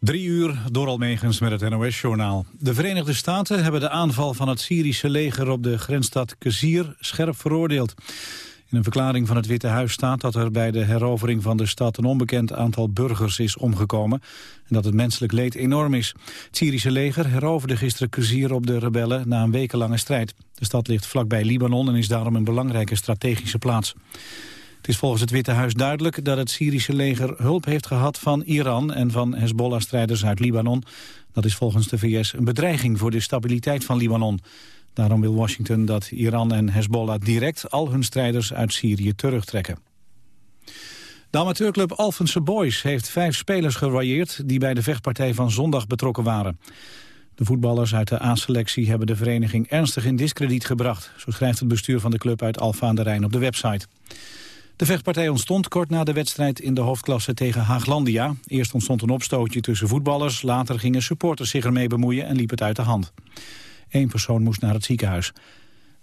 Drie uur door Almegens met het NOS-journaal. De Verenigde Staten hebben de aanval van het Syrische leger op de grensstad Kezir scherp veroordeeld. In een verklaring van het Witte Huis staat dat er bij de herovering van de stad een onbekend aantal burgers is omgekomen en dat het menselijk leed enorm is. Het Syrische leger heroverde gisteren Kezir op de rebellen na een wekenlange strijd. De stad ligt vlakbij Libanon en is daarom een belangrijke strategische plaats. Is volgens het Witte Huis duidelijk dat het Syrische leger hulp heeft gehad van Iran en van Hezbollah-strijders uit Libanon. Dat is volgens de VS een bedreiging voor de stabiliteit van Libanon. Daarom wil Washington dat Iran en Hezbollah direct al hun strijders uit Syrië terugtrekken. De amateurclub Alphense Boys heeft vijf spelers geroyeerd die bij de vechtpartij van zondag betrokken waren. De voetballers uit de A-selectie hebben de vereniging ernstig in discrediet gebracht. Zo schrijft het bestuur van de club uit Alfa aan de Rijn op de website. De vechtpartij ontstond kort na de wedstrijd in de hoofdklasse tegen Haaglandia. Eerst ontstond een opstootje tussen voetballers, later gingen supporters zich ermee bemoeien en liep het uit de hand. Eén persoon moest naar het ziekenhuis.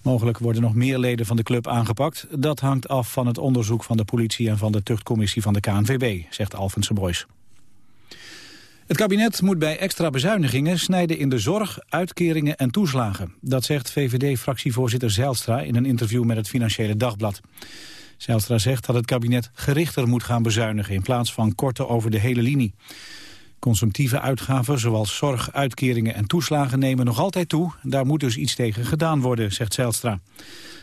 Mogelijk worden nog meer leden van de club aangepakt. Dat hangt af van het onderzoek van de politie en van de tuchtcommissie van de KNVB, zegt Alphense Boys. Het kabinet moet bij extra bezuinigingen snijden in de zorg, uitkeringen en toeslagen. Dat zegt VVD-fractievoorzitter Zijlstra in een interview met het Financiële Dagblad. Zijlstra zegt dat het kabinet gerichter moet gaan bezuinigen... in plaats van korten over de hele linie. Consumptieve uitgaven zoals zorg, uitkeringen en toeslagen nemen nog altijd toe. Daar moet dus iets tegen gedaan worden, zegt Zijlstra.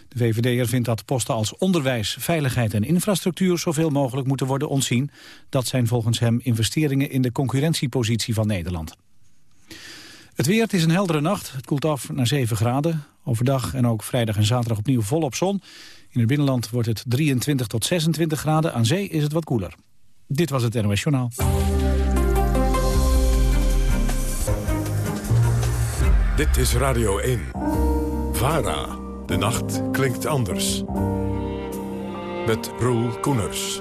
De VVD'er vindt dat posten als onderwijs, veiligheid en infrastructuur... zoveel mogelijk moeten worden ontzien. Dat zijn volgens hem investeringen in de concurrentiepositie van Nederland. Het weer, het is een heldere nacht. Het koelt af naar 7 graden. Overdag en ook vrijdag en zaterdag opnieuw volop zon. In het binnenland wordt het 23 tot 26 graden. Aan zee is het wat koeler. Dit was het NOS Journaal. Dit is Radio 1. VARA. De nacht klinkt anders. Met Roel Koeners.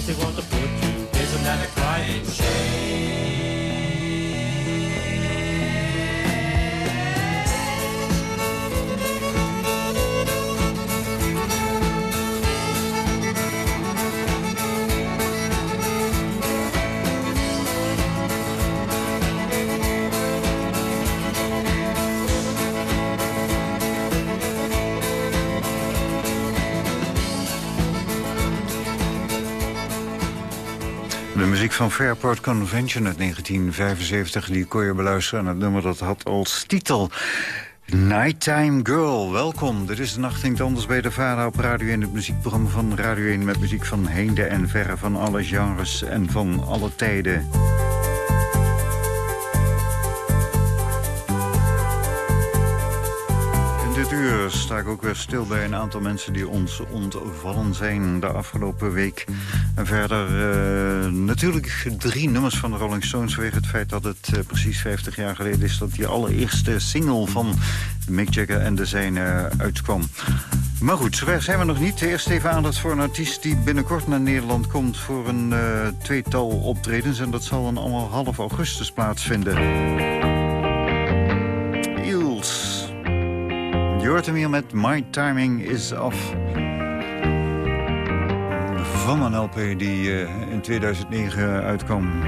Este Ahí se van Fairport Convention uit 1975. Die kon je beluisteren aan het nummer dat had als titel... Nighttime Girl, welkom. Dit is de Nacht Anders bij de Vara op Radio 1. Het muziekprogramma van Radio 1 met muziek van heinde en verre... van alle genres en van alle tijden. Ook weer stil bij een aantal mensen die ons ontvallen zijn de afgelopen week. En verder uh, natuurlijk drie nummers van de Rolling Stones... vanwege het feit dat het uh, precies 50 jaar geleden is... dat die allereerste single van Mick Jagger en de zijne uitkwam. Maar goed, zover zijn we nog niet. Eerst even aandacht voor een artiest die binnenkort naar Nederland komt... voor een uh, tweetal optredens. En dat zal dan allemaal half augustus plaatsvinden. Hier met My Timing is Off. Van een LP die uh, in 2009 uitkwam.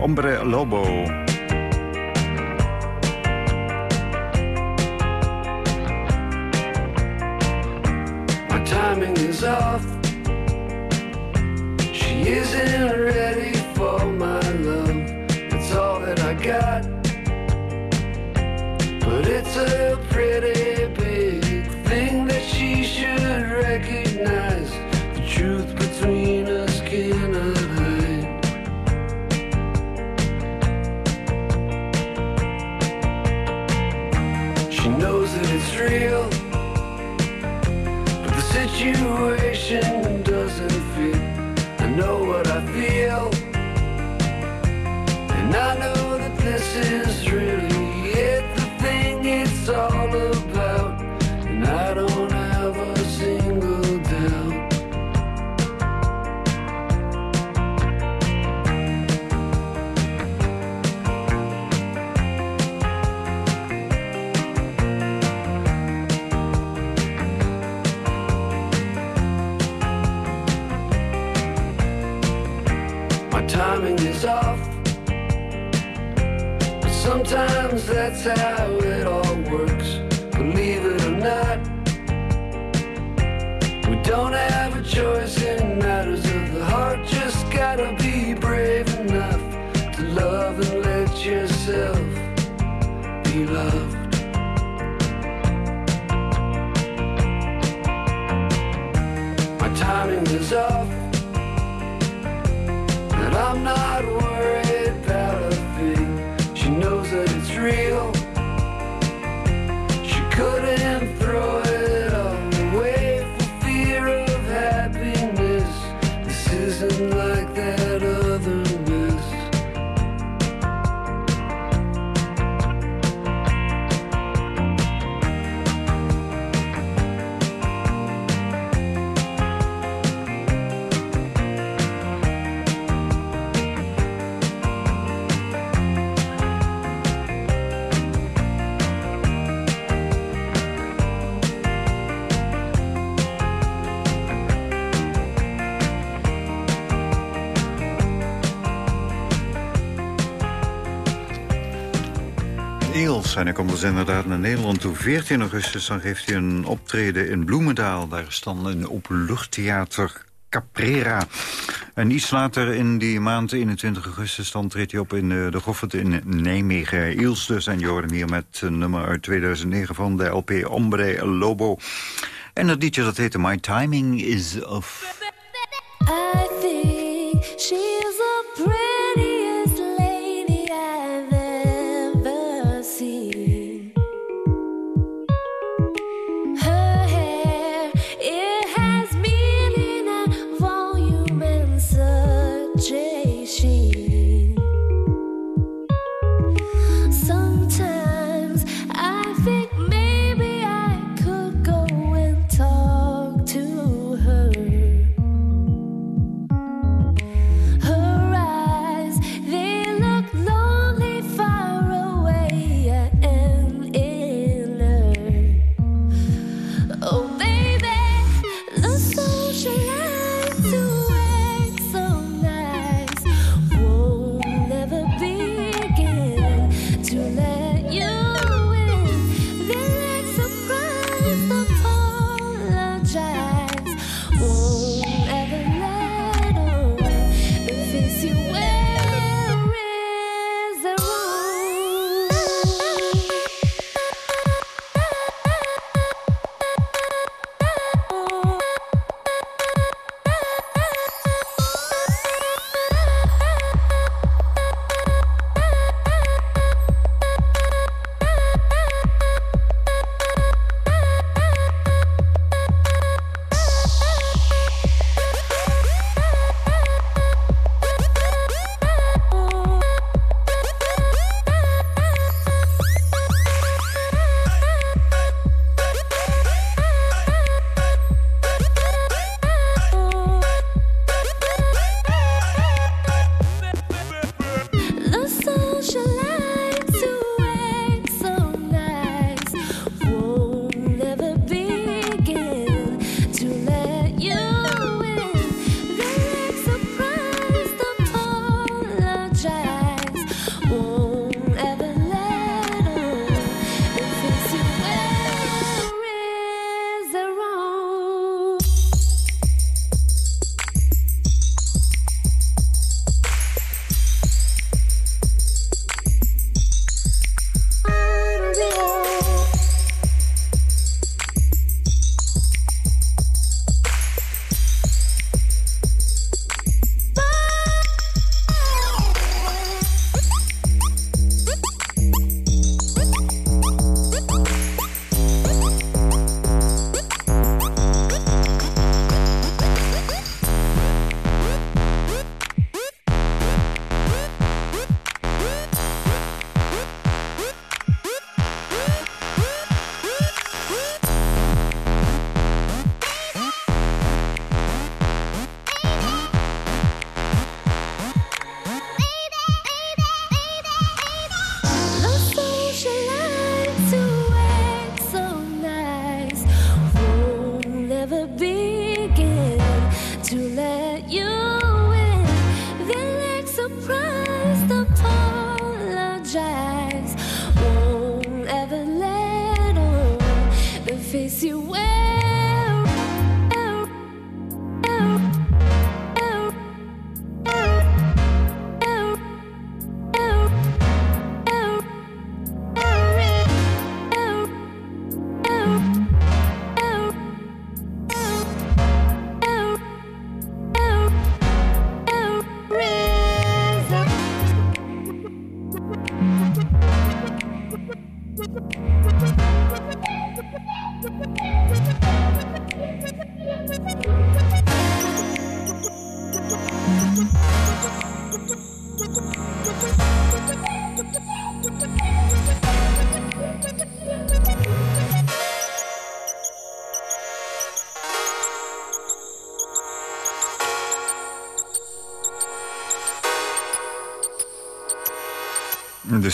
Ombre Lobo. That's how it all works. Believe it or not, we don't have a choice in matters of the heart. Just gotta be brave enough to love and let yourself be loved. My timing is off. and I'm not worried En hij komt dus inderdaad naar Nederland toe. 14 augustus dan geeft hij een optreden in Bloemendaal. Daar is dan een openluchttheater Caprera. En iets later in die maand, 21 augustus, dan treedt hij op in de, de Goffert in Nijmegen. Iels dus, en je hier met een nummer uit 2009 van de LP Ombre Lobo. En dat liedje dat heette My Timing is Off. I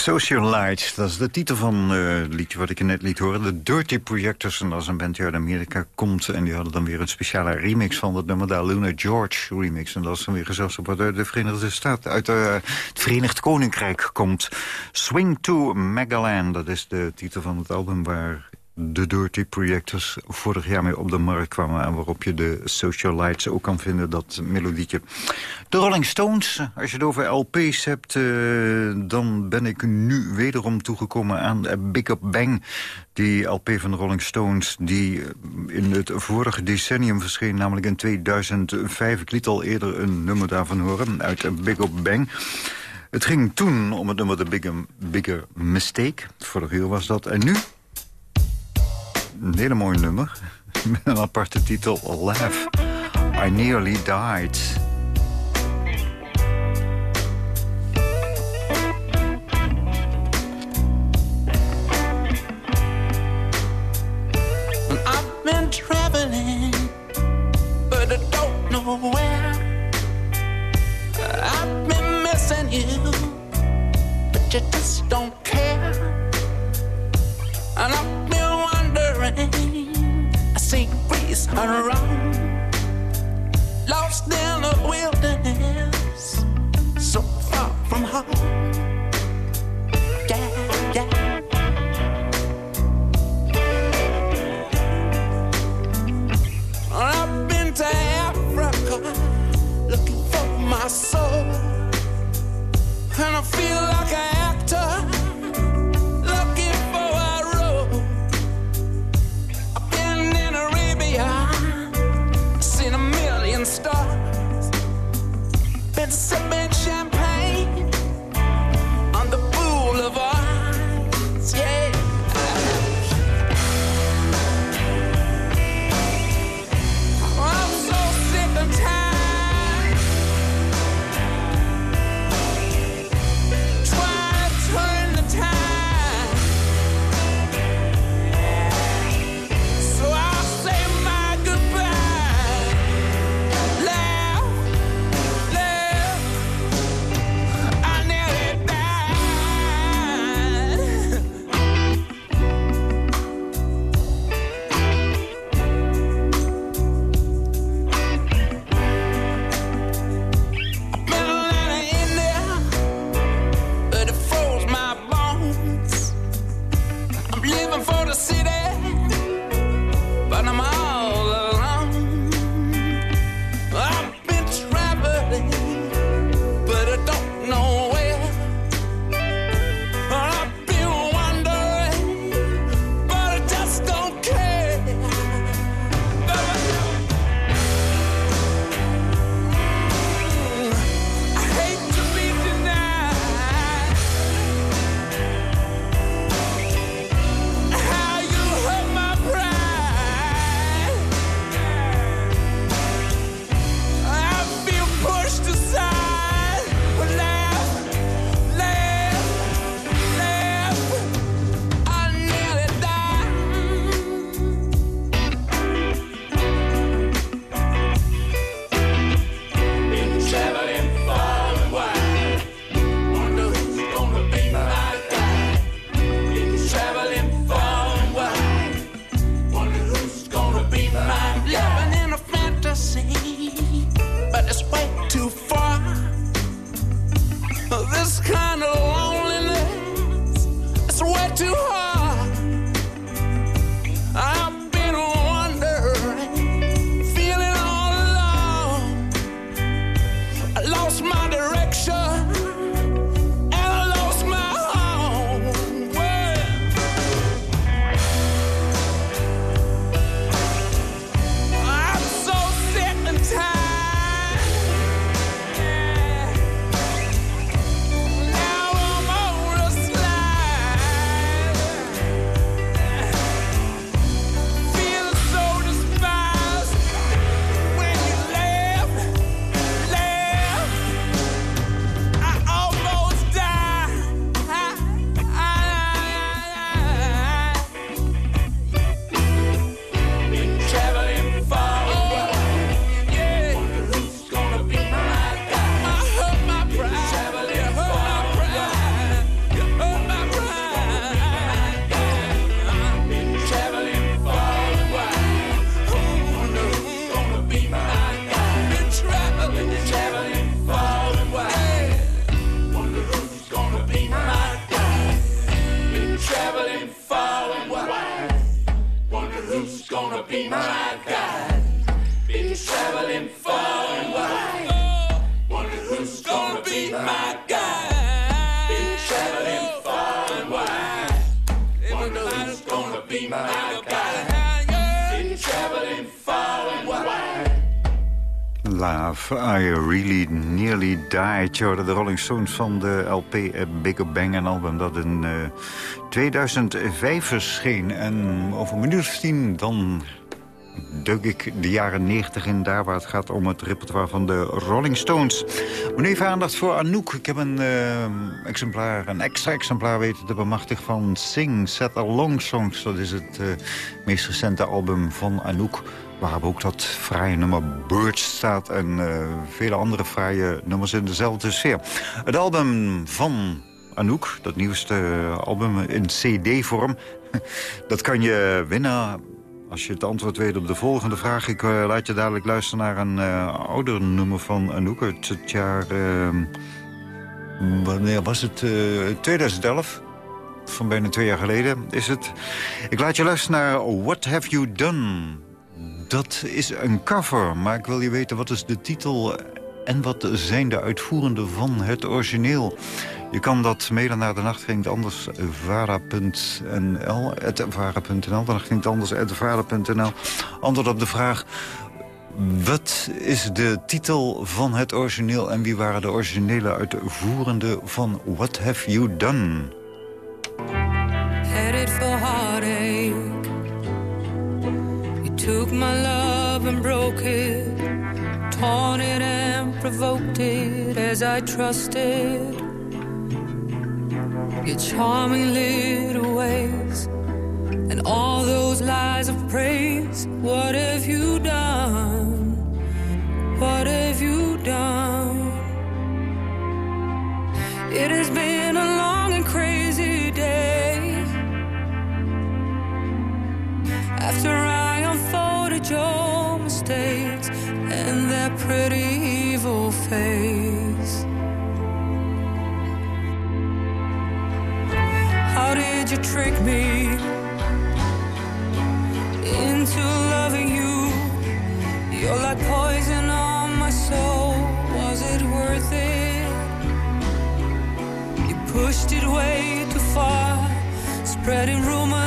Socialites, dat is de titel van uh, het liedje wat ik net liet horen. De Dirty Projectors, en als een band die uit Amerika komt. En die hadden dan weer een speciale remix van het nummer daar, Luna George remix. En dat is dan weer gezelschap wat uit de Verenigde Staten, uit uh, het Verenigd Koninkrijk komt. Swing to Magaland, dat is de titel van het album waar de Dirty Projectors vorig jaar mee op de markt kwamen... en waarop je de Socialites ook kan vinden, dat melodietje. De Rolling Stones, als je het over LP's hebt... Uh, dan ben ik nu wederom toegekomen aan Big Up Bang. Die LP van de Rolling Stones, die in het vorige decennium verscheen... namelijk in 2005. Ik liet al eerder een nummer daarvan horen, uit Big Up Bang... Het ging toen om het nummer The Bigger, Bigger Mistake. Vorig jaar was dat. En nu een hele mooi nummer. Met een aparte titel, Laugh. I Nearly Died. Traveling, but I don't around, lost in the wilderness, so far from home. Yeah, yeah. I've been to Africa looking for my soul, and I feel like I. Love, I Really Nearly Died. Je de Rolling Stones van de LP Big Bang, een album dat in uh, 2005 verscheen. En over een minuut of tien dan duik ik de jaren 90 in, daar waar het gaat om het repertoire van de Rolling Stones. Maar even aandacht voor Anouk. Ik heb een, uh, exemplaar, een extra exemplaar weten te bemachtigen van Sing, Set Along Songs. Dat is het meest recente album van Anouk. Waar ook dat fraaie nummer Birds staat en uh, vele andere fraaie nummers in dezelfde sfeer. Het album van Anouk, dat nieuwste album in cd-vorm... dat kan je winnen als je het antwoord weet op de volgende vraag... ik uh, laat je dadelijk luisteren naar een uh, ouder nummer van Anouk uit het jaar... Wanneer was het? 2011? Van bijna twee jaar geleden is het. Ik laat je luisteren naar What Have You Done? Dat is een cover, maar ik wil je weten wat is de titel... en wat zijn de uitvoerenden van het origineel... Je kan dat mailen naar de nacht ging anders vara.nl. De nacht ging anders vara.nl. Antwoord op de vraag. Wat is de titel van het origineel en wie waren de originele uitvoerenden van What Have You Done? Took my love and broke it Torn it and provoked it as I trusted your charming little ways and all those lies of praise. What have you done? What have you done? It has been a long and crazy day. After I your mistakes and that pretty evil face. How did you trick me into loving you? You're like poison on my soul. Was it worth it? You pushed it way too far, spreading rumors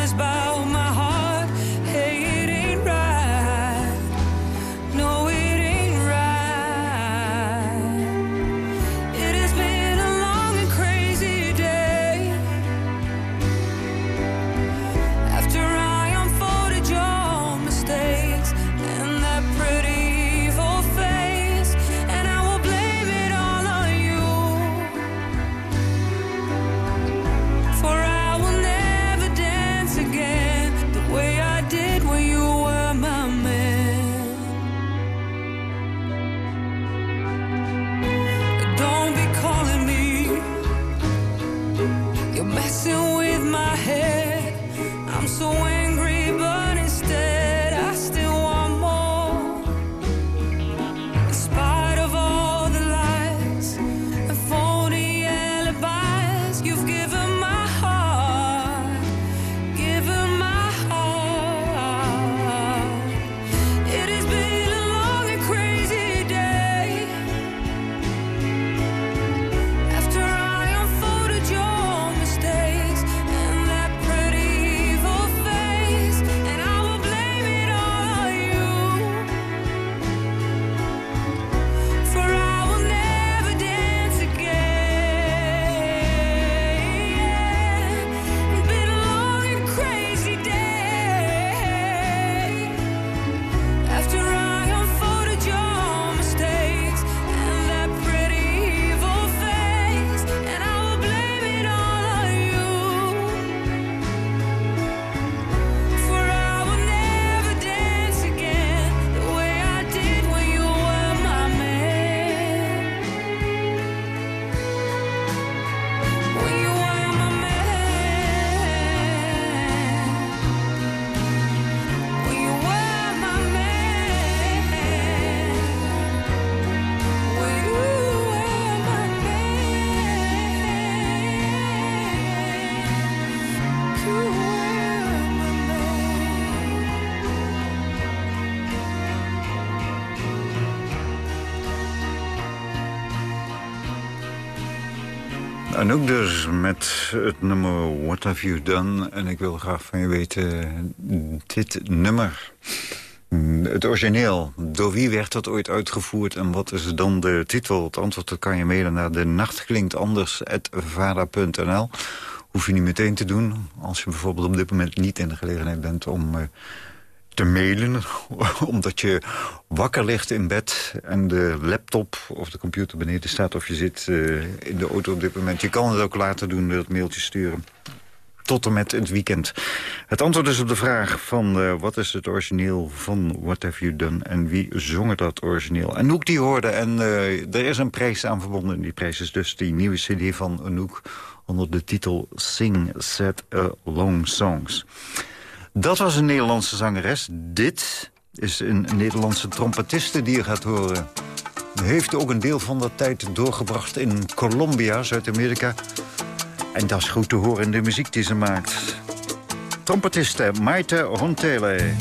Anouk dus met het nummer What Have You Done. En ik wil graag van je weten, dit nummer... Het origineel, door wie werd dat ooit uitgevoerd en wat is dan de titel? Het antwoord kan je mailen naar de nacht klinkt anders. Hoef je niet meteen te doen, als je bijvoorbeeld op dit moment niet in de gelegenheid bent om uh, te mailen. omdat je wakker ligt in bed en de laptop of de computer beneden staat... of je zit uh, in de auto op dit moment. Je kan het ook later doen, dat mailtje sturen tot en met het weekend. Het antwoord is op de vraag van uh, wat is het origineel van What Have You Done... en wie zong dat origineel. Anouk die hoorde en uh, er is een prijs aan verbonden. Die prijs is dus die nieuwe cd van Anouk onder de titel Sing Set Long Songs. Dat was een Nederlandse zangeres. Dit is een Nederlandse trompetiste die je gaat horen. Heeft ook een deel van de tijd doorgebracht in Colombia, Zuid-Amerika... En dat is goed te horen in de muziek die ze maakt. Trompetiste Maite Hontele.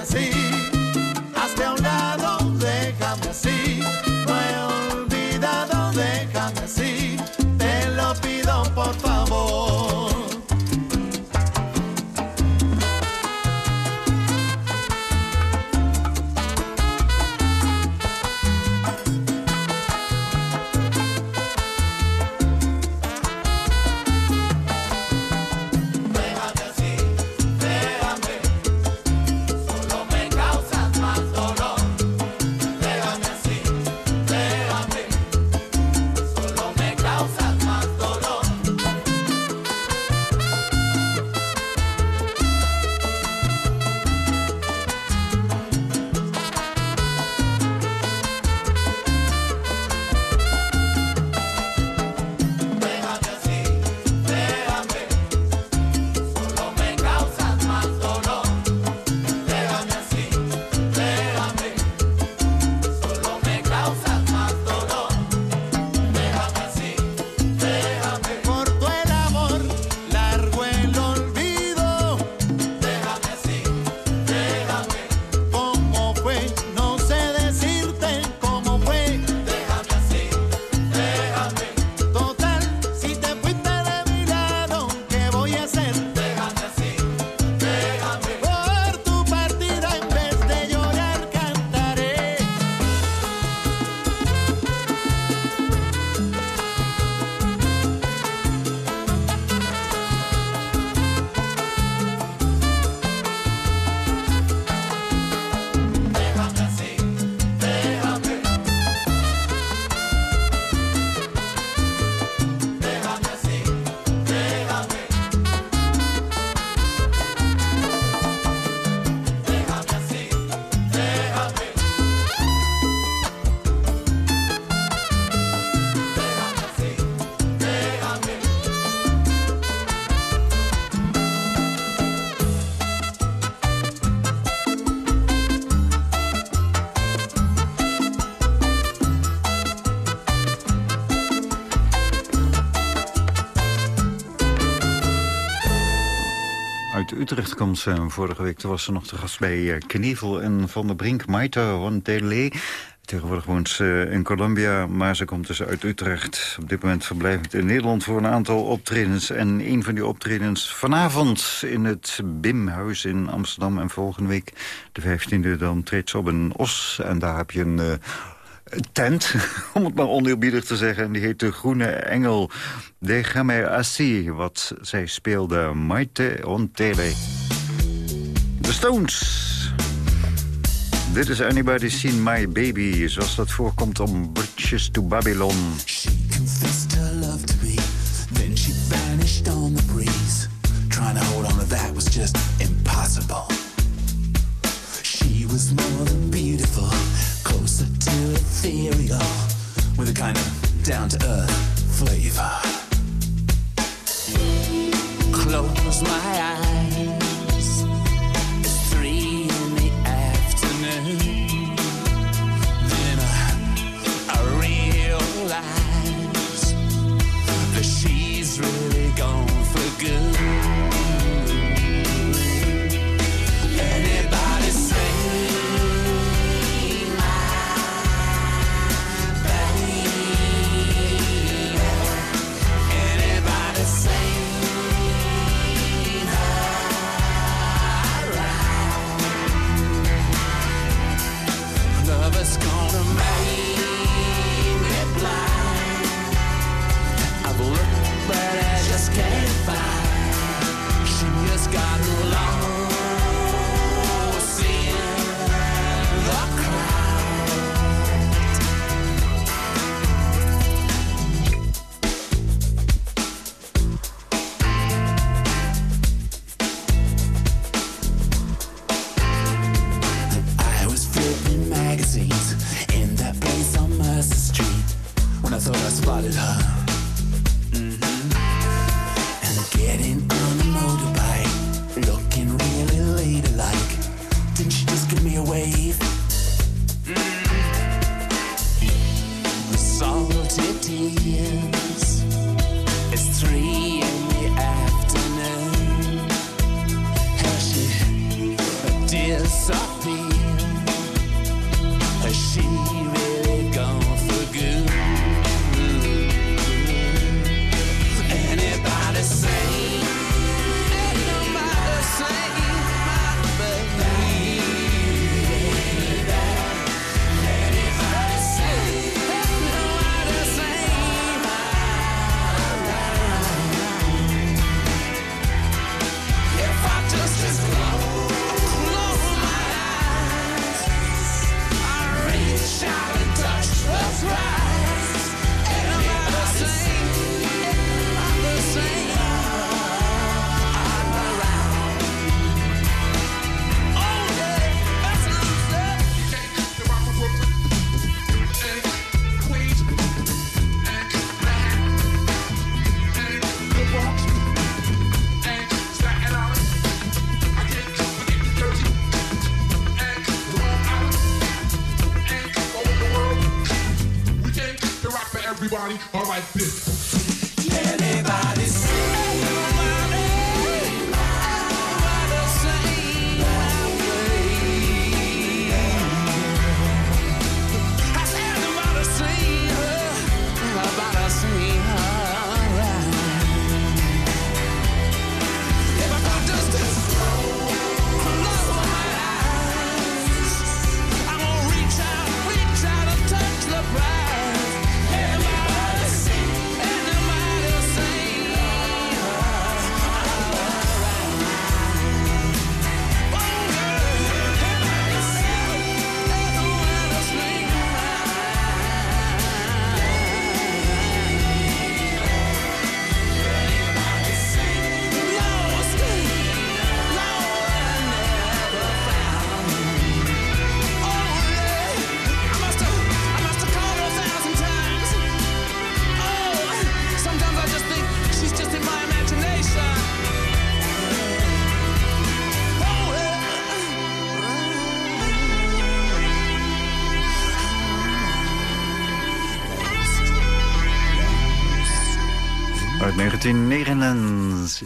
assim, até Utrecht komt ze. Vorige week was ze nog te gast bij eh, Knievel en Van der Brink. Maite Wantele. Tegenwoordig woont ze in Colombia, maar ze komt dus uit Utrecht. Op dit moment verblijvend in Nederland voor een aantal optredens. En een van die optredens vanavond in het BIM-huis in Amsterdam. En volgende week, de 15e, dan treedt ze op een os. En daar heb je een... eh, tent, om het maar oneerbiedig te zeggen. En die heet de Groene Engel. Déjame así, wat zij speelde. Maite Ontele. De Stones. Dit is Anybody Seen My Baby, zoals dat voorkomt om Bridges to Babylon. She confessed her love to me, then she vanished on the breeze. Trying to hold on to that was just impossible. She was more than closer to ethereal, with a kind of down to earth flavor. Close my eyes,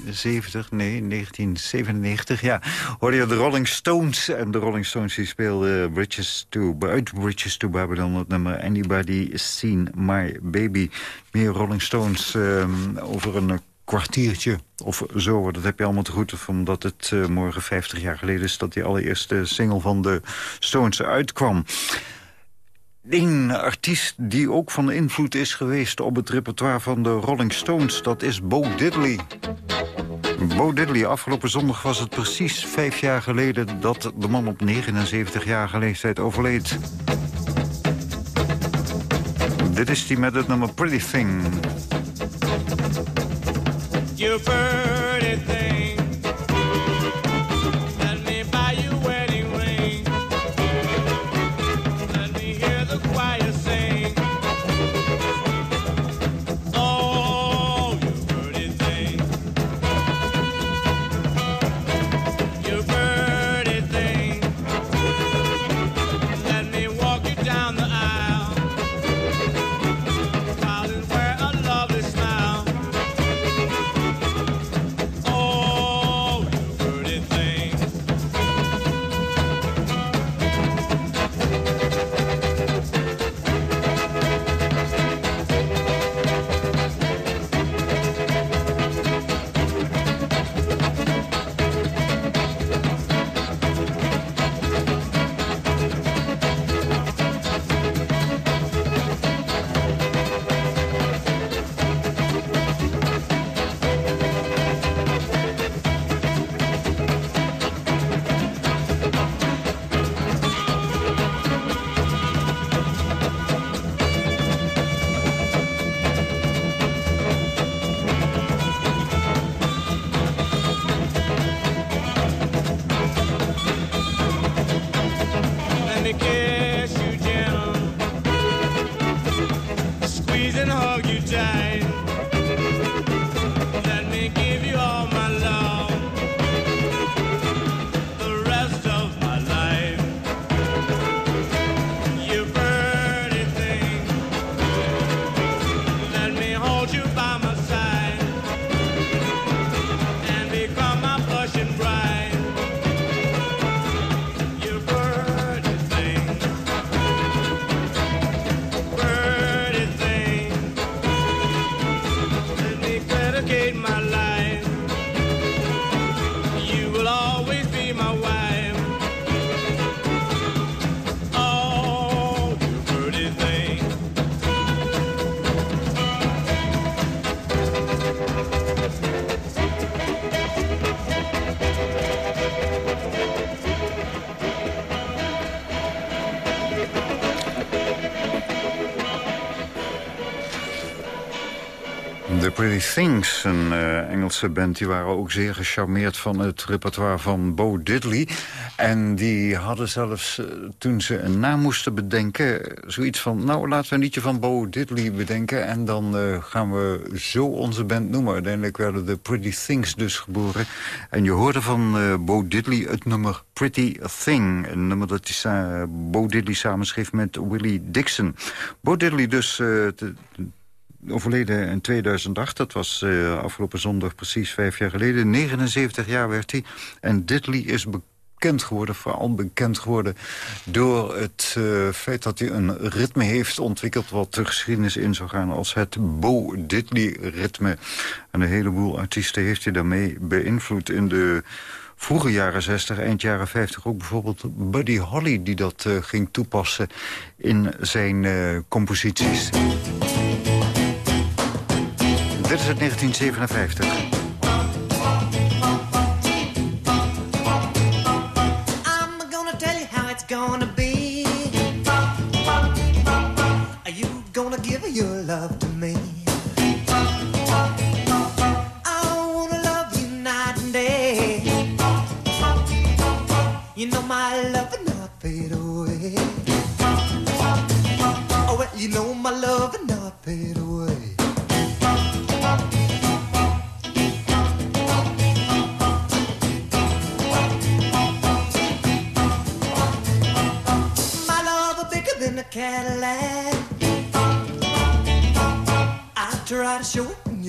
1979, nee, 1997, ja, hoorde je de Rolling Stones. En de Rolling Stones die speelden Bridges to, uit Bridges to Babylon, het nummer Anybody Seen My Baby. Meer Rolling Stones um, over een kwartiertje of zo. Dat heb je allemaal te goed, omdat het uh, morgen 50 jaar geleden is... dat die allereerste single van de Stones uitkwam. Een artiest die ook van invloed is geweest op het repertoire van de Rolling Stones... dat is Bo Diddley. Bo Diddley, afgelopen zondag was het precies vijf jaar geleden... dat de man op 79-jarige leeftijd overleed. Dit is die met het nummer Pretty Thing. Things, een eh, Engelse band... die waren ook zeer gecharmeerd van het repertoire van Bo Diddley. En die hadden zelfs, eh, toen ze een naam moesten bedenken... zoiets van, nou, laten we een liedje van Bo Diddley bedenken... en dan eh, gaan we zo onze band noemen. Uiteindelijk werden The Pretty Things dus geboren. En je hoorde van Bo Diddley het nummer Pretty Thing. Een nummer dat hij Bo Diddley samenschreef met Willie Dixon. Bo Diddley dus... overleden in 2008. Dat was eh, afgelopen zondag precies vijf jaar geleden. 79 jaar werd hij. En Diddley is bekend geworden, vooral bekend geworden... door het eh, feit dat hij een ritme heeft ontwikkeld... wat de geschiedenis in zou gaan als het Bo Diddley-ritme. En een heleboel artiesten heeft hij daarmee beïnvloed in de... Vroege jaren 60, eind jaren 50 ook bijvoorbeeld Buddy Holly... die dat eh, ging toepassen in zijn composities. Dit is het 1957.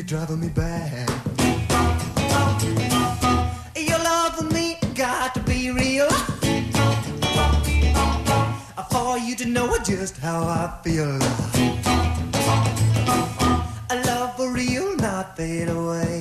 You're driving me bad. Your love for me got to be real. For you to know just how I feel. A love for real, not fade away.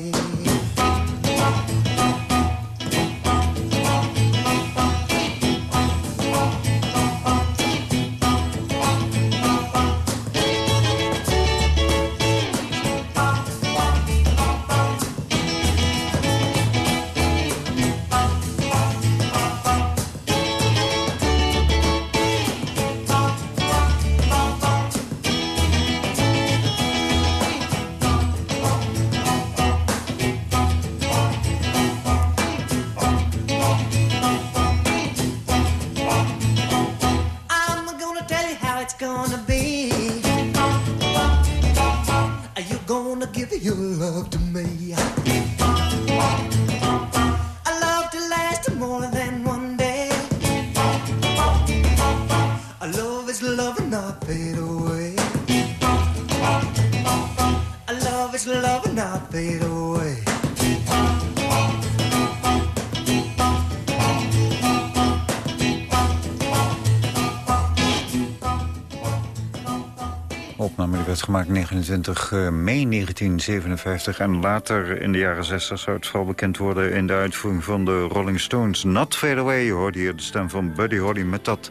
Gemaakt 29 eh, mei 1957. En later in de jaren 60 zou het vooral bekend worden... in de uitvoering van de Rolling Stones. Not Fade Away, je hoorde hier de stem van Buddy Holly... met dat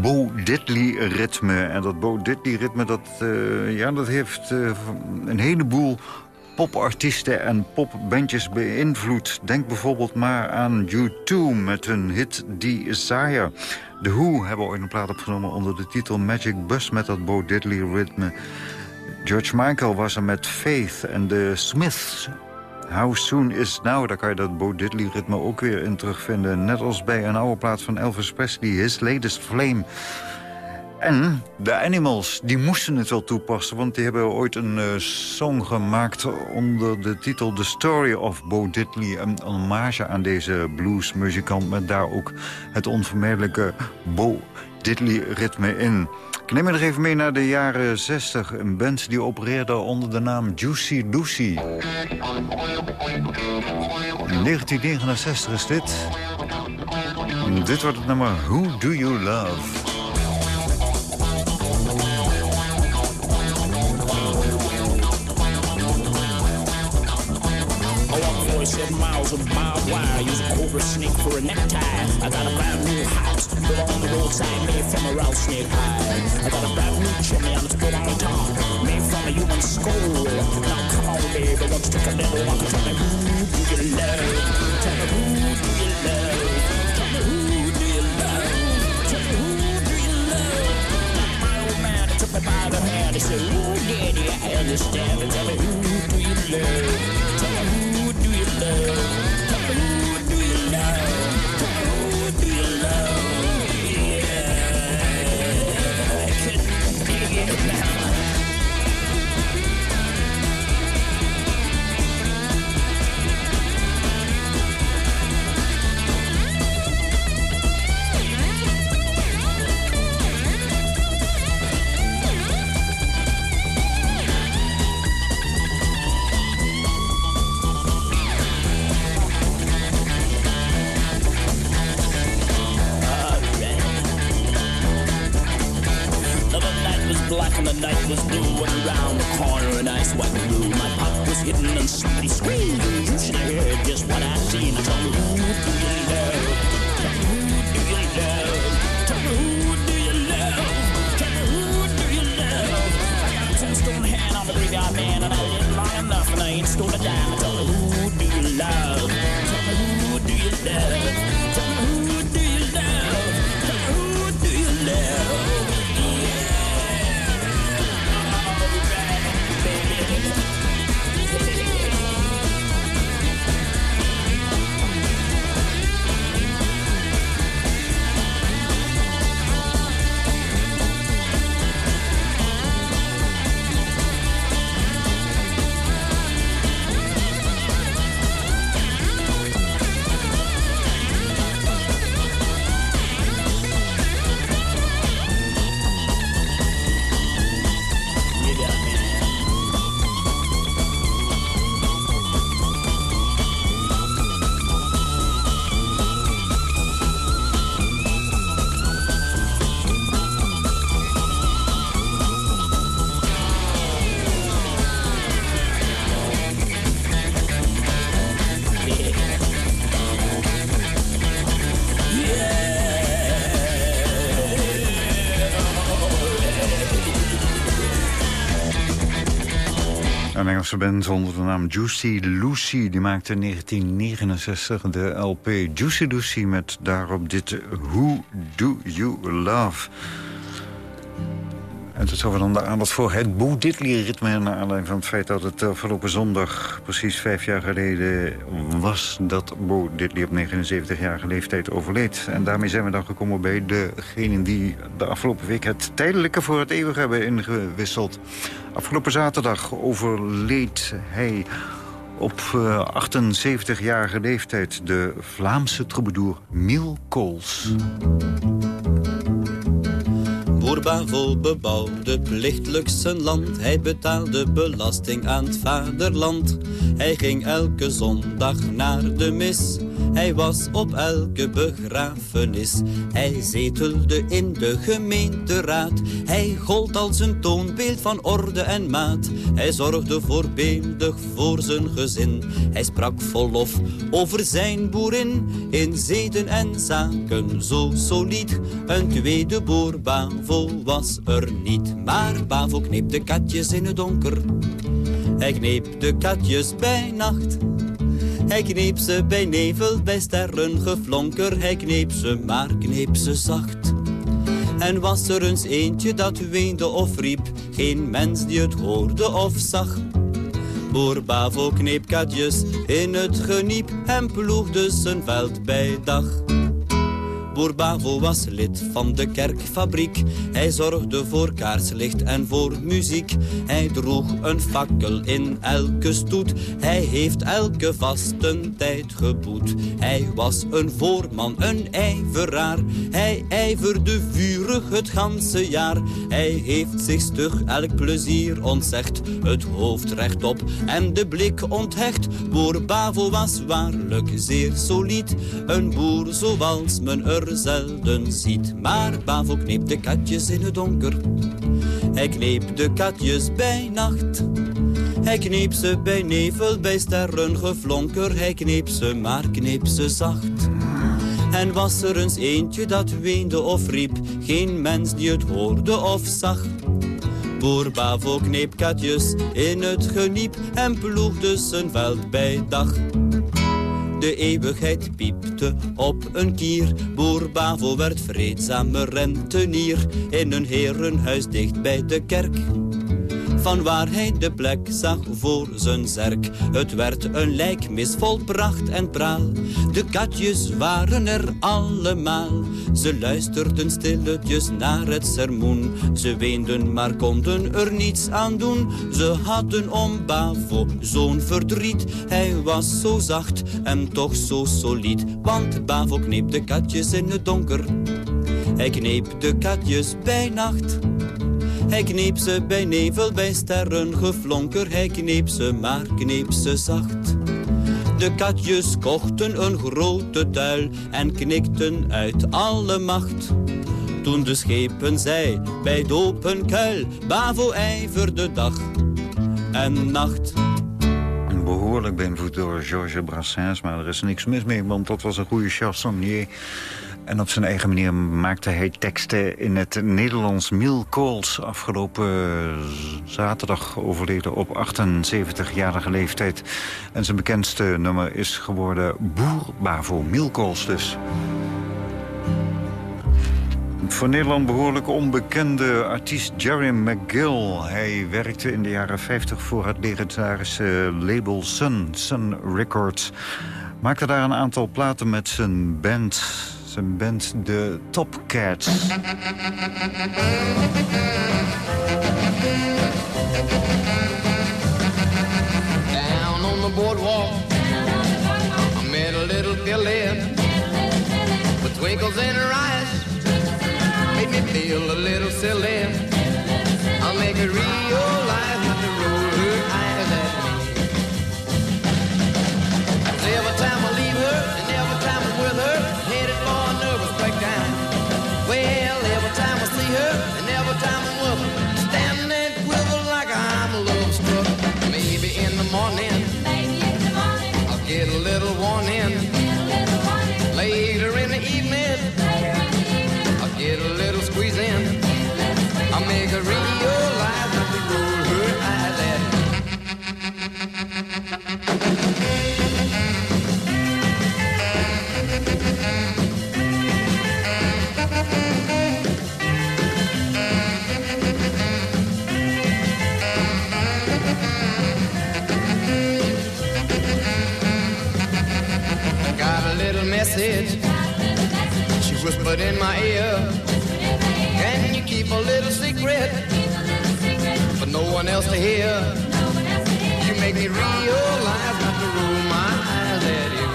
Bo Diddley-ritme. En dat Bo Diddley-ritme, dat, eh, ja, dat heeft eh, een heleboel popartiesten en popbandjes beïnvloed. Denk bijvoorbeeld maar aan U2 met hun hit Desire. The Who hebben ooit een plaat opgenomen onder de titel Magic Bus... met dat Bo Diddley-ritme. George Michael was er met Faith en de Smiths... How Soon Is Now, daar kan je dat Bo Diddley-ritme ook weer in terugvinden. Net als bij een oude plaat van Elvis Presley, His Latest Flame... En de Animals, die moesten het wel toepassen... want die hebben ooit een uh, song gemaakt onder de titel The Story of Bo Diddley. Een hommage aan deze bluesmuzikant... met daar ook het onvermijdelijke Bo Diddley-ritme in. Ik neem je nog even mee naar de jaren 60. Een band die opereerde onder de naam Juicy Lucy. 1969 is dit. Dit wordt het nummer Who Do You Love? Seven miles of barbed wire. Use a cobra snake for a necktie. I got a brand new house built on the roadside, made from a rattlesnake hide. I got a brand new chimney and it's built on top, made from a human skull. Now come on, baby, you take a little walk tell me who do you love? Tell me who do you love? Tell me who do you love? Tell me who do you love? My old man took me by the hand. He said, Ooh, daddy, I understand. And tell me who do you love? Engelse band onder de naam Juicy Lucy. Die maakte in 1969 de LP Juicy Lucy met daarop dit Who Do You Love. En tot zover dan de aandacht voor het Bo Diddley-ritme... naar aanleiding van het feit dat het afgelopen zondag... precies vijf jaar geleden was dat Bo Diddley op 79-jarige leeftijd overleed. En daarmee zijn we dan gekomen bij degenen die de afgelopen week... het tijdelijke voor het eeuwig hebben ingewisseld. Afgelopen zaterdag overleed hij op 78-jarige leeftijd... de Vlaamse troubadour Miel Kools. Boer Bavo bebouwde plichtelijk zijn land. Hij betaalde belasting aan het vaderland. Hij ging elke zondag naar de mis. Hij was op elke begrafenis. Hij zetelde in de gemeenteraad. Hij gold als een toonbeeld van orde en maat. Hij zorgde voorbeeldig voor zijn gezin. Hij sprak vol lof over zijn boerin. In zeden en zaken zo solide. Een tweede boer Bavo was er niet. Maar Bavo kneep de katjes in het donker. Hij kneep de katjes bij nacht. Hij kneep ze bij nevel, bij sterren geflonker. Hij kneep ze, maar kneep ze zacht. En was er eens eentje dat weende of riep, geen mens die het hoorde of zag. Boer Bavo kneep katjes in het geniep en ploegde zijn veld bij dag. Boer Bavo was lid van de kerkfabriek. Hij zorgde voor kaarslicht en voor muziek. Hij droeg een fakkel in elke stoet. Hij heeft elke vastentijd geboet. Hij was een voorman, een ijveraar. Hij ijverde vurig het ganse jaar. Hij heeft zich stug elk plezier ontzegd. Het hoofd rechtop en de blik onthecht. Boer Bavo was waarlijk zeer solied. Een boer zoals men er zelden ziet. Maar Bavo kneep de katjes in het donker. Hij kneep de katjes bij nacht. Hij kneep ze bij nevel, bij sterren geflonker. Hij kneep ze, maar kneep ze zacht. En was er eens eentje dat weende of riep, geen mens die het hoorde of zag. Boer Bavo kneep katjes in het geniep en ploegde zijn veld bij dag. De eeuwigheid piepte op een kier. Boer Bavo werd vreedzame rentenier in een herenhuis dicht bij de kerk. Van waar hij de plek zag voor zijn zerk. Het werd een lijkmis vol pracht en praal. De katjes waren er allemaal. Ze luisterden stilletjes naar het sermoen. Ze weenden, maar konden er niets aan doen. Ze hadden om Bavo zo'n verdriet. Hij was zo zacht en toch zo solid. Want Bavo kneep de katjes in het donker. Hij kneep de katjes bij nacht. Hij kneep ze bij nevel, bij sterren geflonker. Hij kneep ze, maar kneep ze zacht. De katjes kochten een grote tuil en knikten uit alle macht. Toen de schepen zei bij het open kuil, Bavo ijverde dag en nacht. Behoorlijk beïnvloed door Georges Brassens, maar er is niks mis mee, want dat was een goede chansonnier. En op zijn eigen manier maakte hij teksten in het Nederlands. Miel Kools, afgelopen zaterdag overleden op 78-jarige leeftijd. En zijn bekendste nummer is geworden Boer Bavo. Miel dus. Voor Nederland behoorlijk onbekende artiest Jerry McGill. Hij werkte in de jaren 50 voor het legendarische label Sun, Sun Records. Maakte daar een aantal platen met zijn band zijn band de Top Cats. Down on the boardwalk, I met a little Billy with twinkles in her eyes. Made me feel a little silly. I'll make her realize whispered in my ear. Can you keep a little secret for no one else to hear? You make me realize not to roll my eyes at you.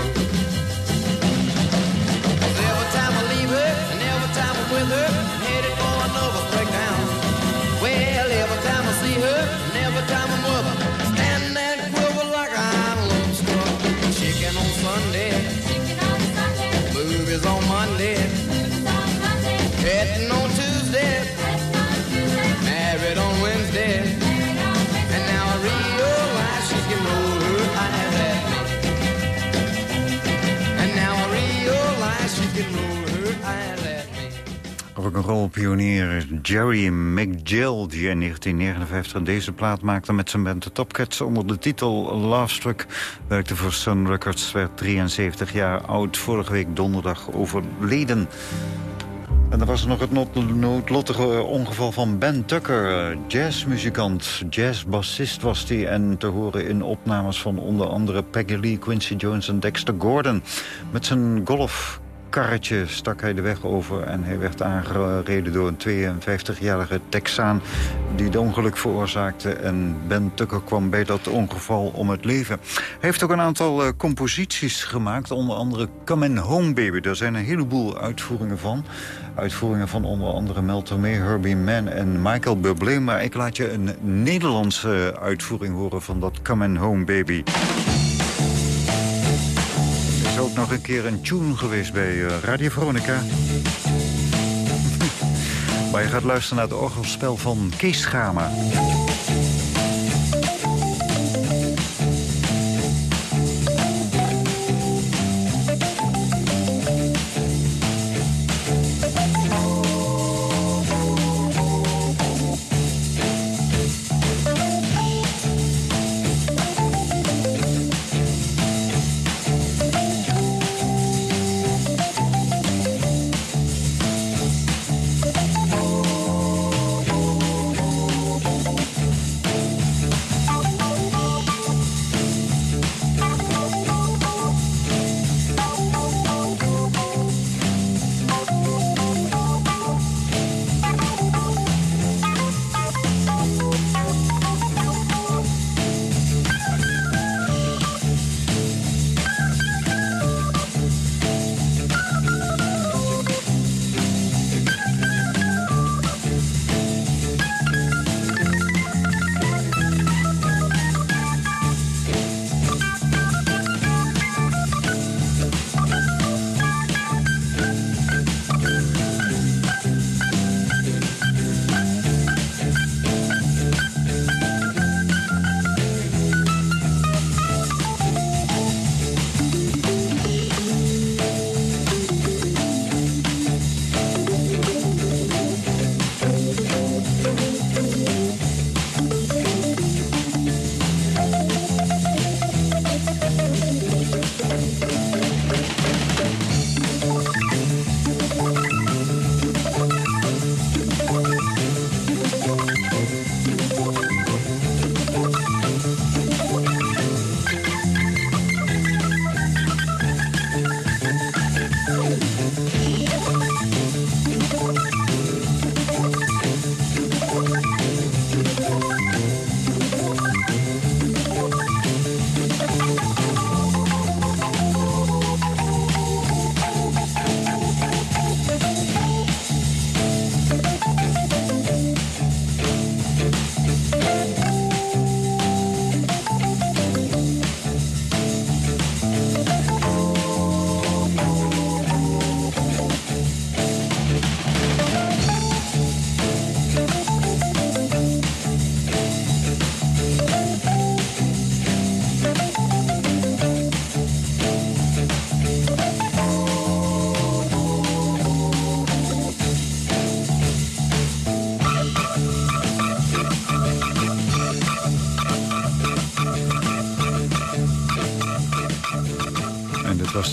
every time I leave her and every time I'm with her, I'm headed for a nervous breakdown. Well, every time I see her and every time I'm with her, stand there and quiver like I'm love struck. Chicken on Sunday, movies on Monday, heading on Tuesday, married on Wednesday, and now I realize she can roll her eyes at me. And now I realize she can roll her eyes at me. Rock'n'roll pionier Jerry McGill... die in 1959 deze plaat maakte met zijn band de Topcats... onder de titel Love Struck. Werkte voor Sun Records, werd 73 jaar oud. Vorige week donderdag overleden. En dan was er nog het noodlottige ongeval van Ben Tucker. eh, Jazzmuzikant, jazzbassist was hij... en te horen in opnames van onder andere Peggy Lee, Quincy Jones en Dexter Gordon. Met zijn golfkarretje stak hij de weg over... en hij werd aangereden door een 52-jarige Texaan... die het ongeluk veroorzaakte. En Ben Tucker kwam bij dat ongeval om het leven. Hij heeft ook een aantal eh, composities gemaakt. Onder andere Come and Home Baby. Daar zijn een heleboel uitvoeringen van. Uitvoeringen van onder andere Mel Tormé, Herbie Mann en Michael Bublé. Maar ik laat je een Nederlandse uitvoering horen van dat Come and Home Baby. Ook nog een keer een tune geweest bij eh, Radio Veronica. maar je gaat luisteren naar het orgelspel van Kees Schama.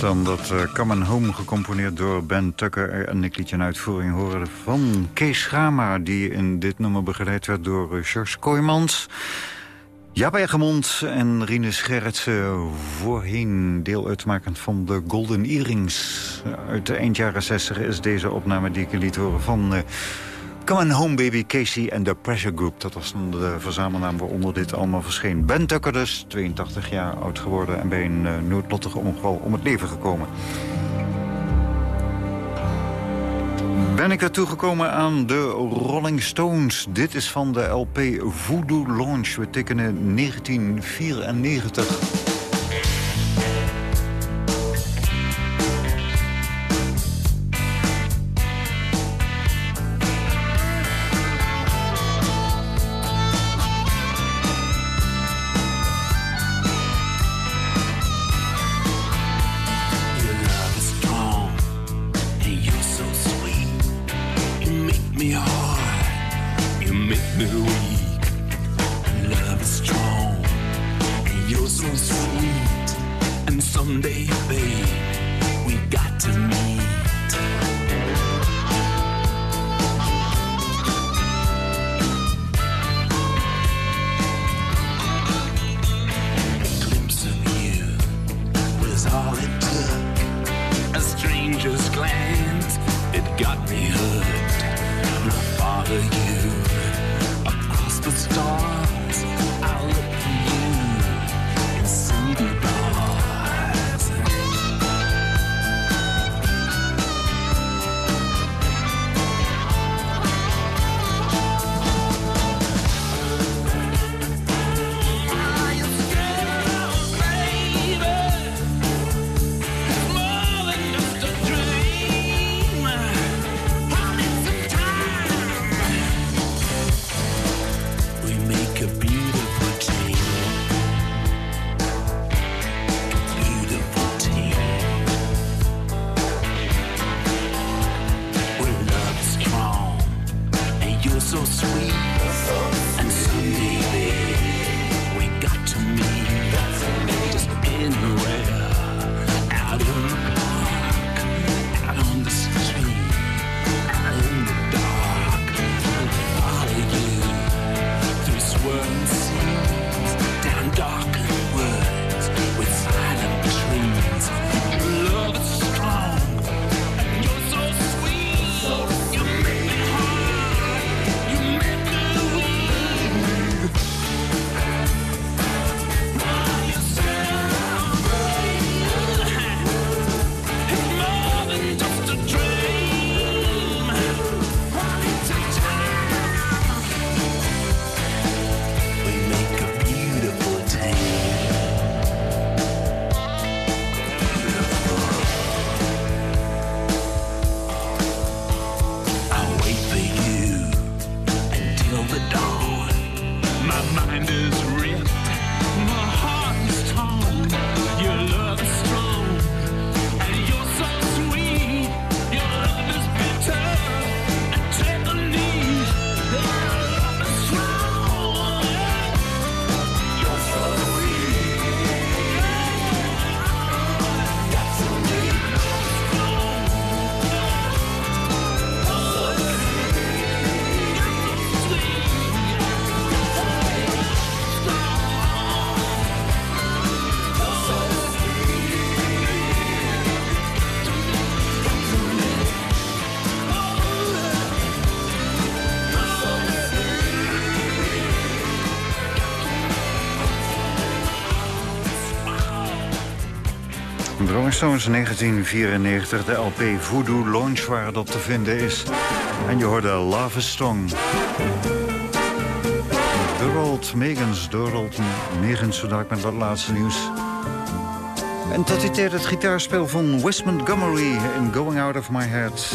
Dan dat uh, Come Home, gecomponeerd door Ben Tucker. En ik liet je een uitvoering horen van Kees Schama... die in dit nummer begeleid werd door uh, George Kooijmans. Jaap Egermond en Rinus Gerritsen voorheen deel uitmakend van de Golden Earrings. Uit de eind jaren 60 is deze opname die ik je liet horen van... eh, Come on Home Baby Casey en The Pressure Group. Dat was de verzamelnaam waaronder dit allemaal verscheen. Ben Tucker dus, 82 jaar oud geworden... en bij een uh, noodlottig ongeval om het leven gekomen. Ben ik er toegekomen aan de Rolling Stones. Dit is van de LP Voodoo Launch. We tekenen 1994. Rolling Stones 1994, de LP Voodoo Launch waar het op te vinden is. En je hoorde Love is Strong. Dorald Megens, Dorald Megens, dadelijk met wat laatste nieuws. En tot tijd het gitaarspel van Wes Montgomery in Going Out of My Head.